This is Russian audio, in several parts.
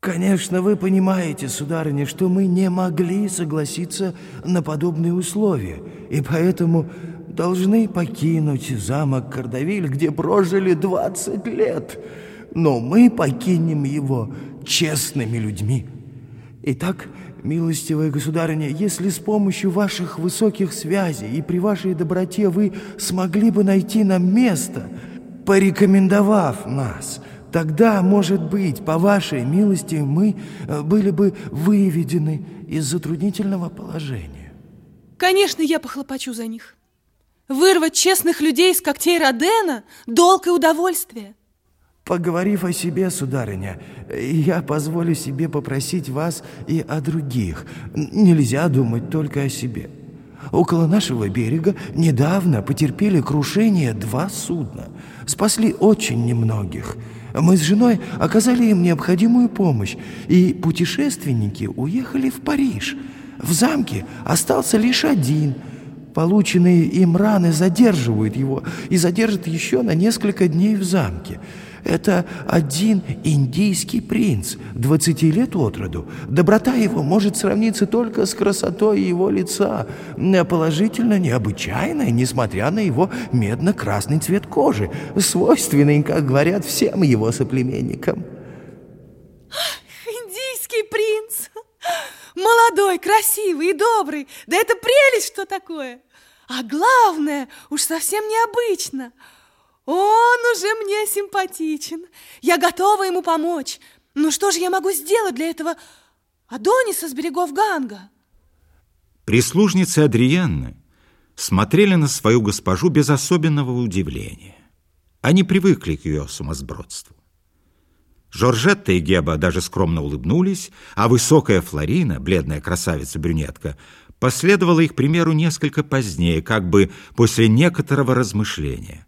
Конечно, вы понимаете, сударыня, что мы не могли согласиться на подобные условия, и поэтому должны покинуть замок Кардавиль, где прожили 20 лет. Но мы покинем его честными людьми. Итак, милостивая государыня, если с помощью ваших высоких связей и при вашей доброте вы смогли бы найти нам место, порекомендовав нас, тогда, может быть, по вашей милости мы э, были бы выведены из затруднительного положения. Конечно, я похлопочу за них. Вырвать честных людей из когтей Родена – долг и удовольствие. Поговорив о себе, сударыня, я позволю себе попросить вас и о других. Нельзя думать только о себе. Около нашего берега недавно потерпели крушение два судна. Спасли очень немногих. Мы с женой оказали им необходимую помощь, и путешественники уехали в Париж. В замке остался лишь один – Полученные им раны задерживают его и задержат еще на несколько дней в замке. Это один индийский принц, 20 лет от роду. Доброта его может сравниться только с красотой его лица, положительно необычайная, несмотря на его медно-красный цвет кожи, свойственный, как говорят, всем его соплеменникам. Индийский принц! Молодой, красивый и добрый. Да это прелесть, что такое. А главное, уж совсем необычно. Он уже мне симпатичен. Я готова ему помочь. Ну что же я могу сделать для этого Адониса с берегов Ганга? Прислужницы Адриенны смотрели на свою госпожу без особенного удивления. Они привыкли к ее сумасбродству. Жоржетта и Геба даже скромно улыбнулись, а высокая Флорина, бледная красавица-брюнетка, последовала их примеру несколько позднее, как бы после некоторого размышления.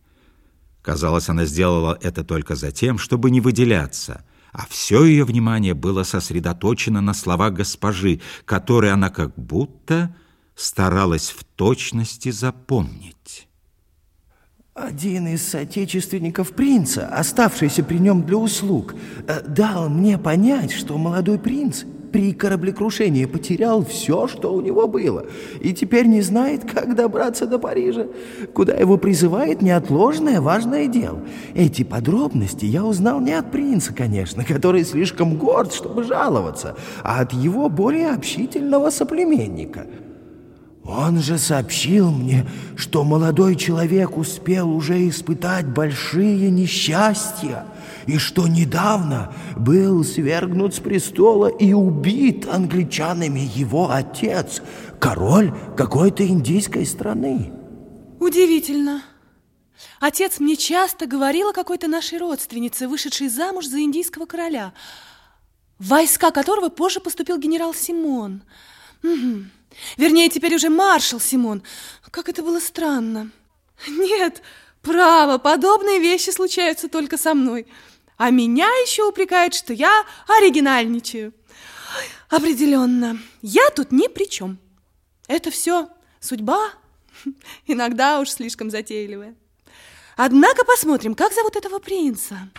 Казалось, она сделала это только за тем, чтобы не выделяться, а все ее внимание было сосредоточено на словах госпожи, которые она как будто старалась в точности запомнить. Один из соотечественников принца, оставшийся при нем для услуг, э, дал мне понять, что молодой принц при кораблекрушении потерял все, что у него было, и теперь не знает, как добраться до Парижа, куда его призывает неотложное важное дело. Эти подробности я узнал не от принца, конечно, который слишком горд, чтобы жаловаться, а от его более общительного соплеменника — он же сообщил мне, что молодой человек успел уже испытать большие несчастья, и что недавно был свергнут с престола и убит англичанами его отец, король какой-то индийской страны. Удивительно. Отец мне часто говорил о какой-то нашей родственнице, вышедшей замуж за индийского короля, в войска которого позже поступил генерал Симон. Угу. Вернее, теперь уже маршал Симон. Как это было странно. Нет, право, подобные вещи случаются только со мной. А меня еще упрекают, что я оригинальничаю. Определенно, я тут ни при чем. Это все судьба, иногда уж слишком затейливая. Однако посмотрим, как зовут этого принца.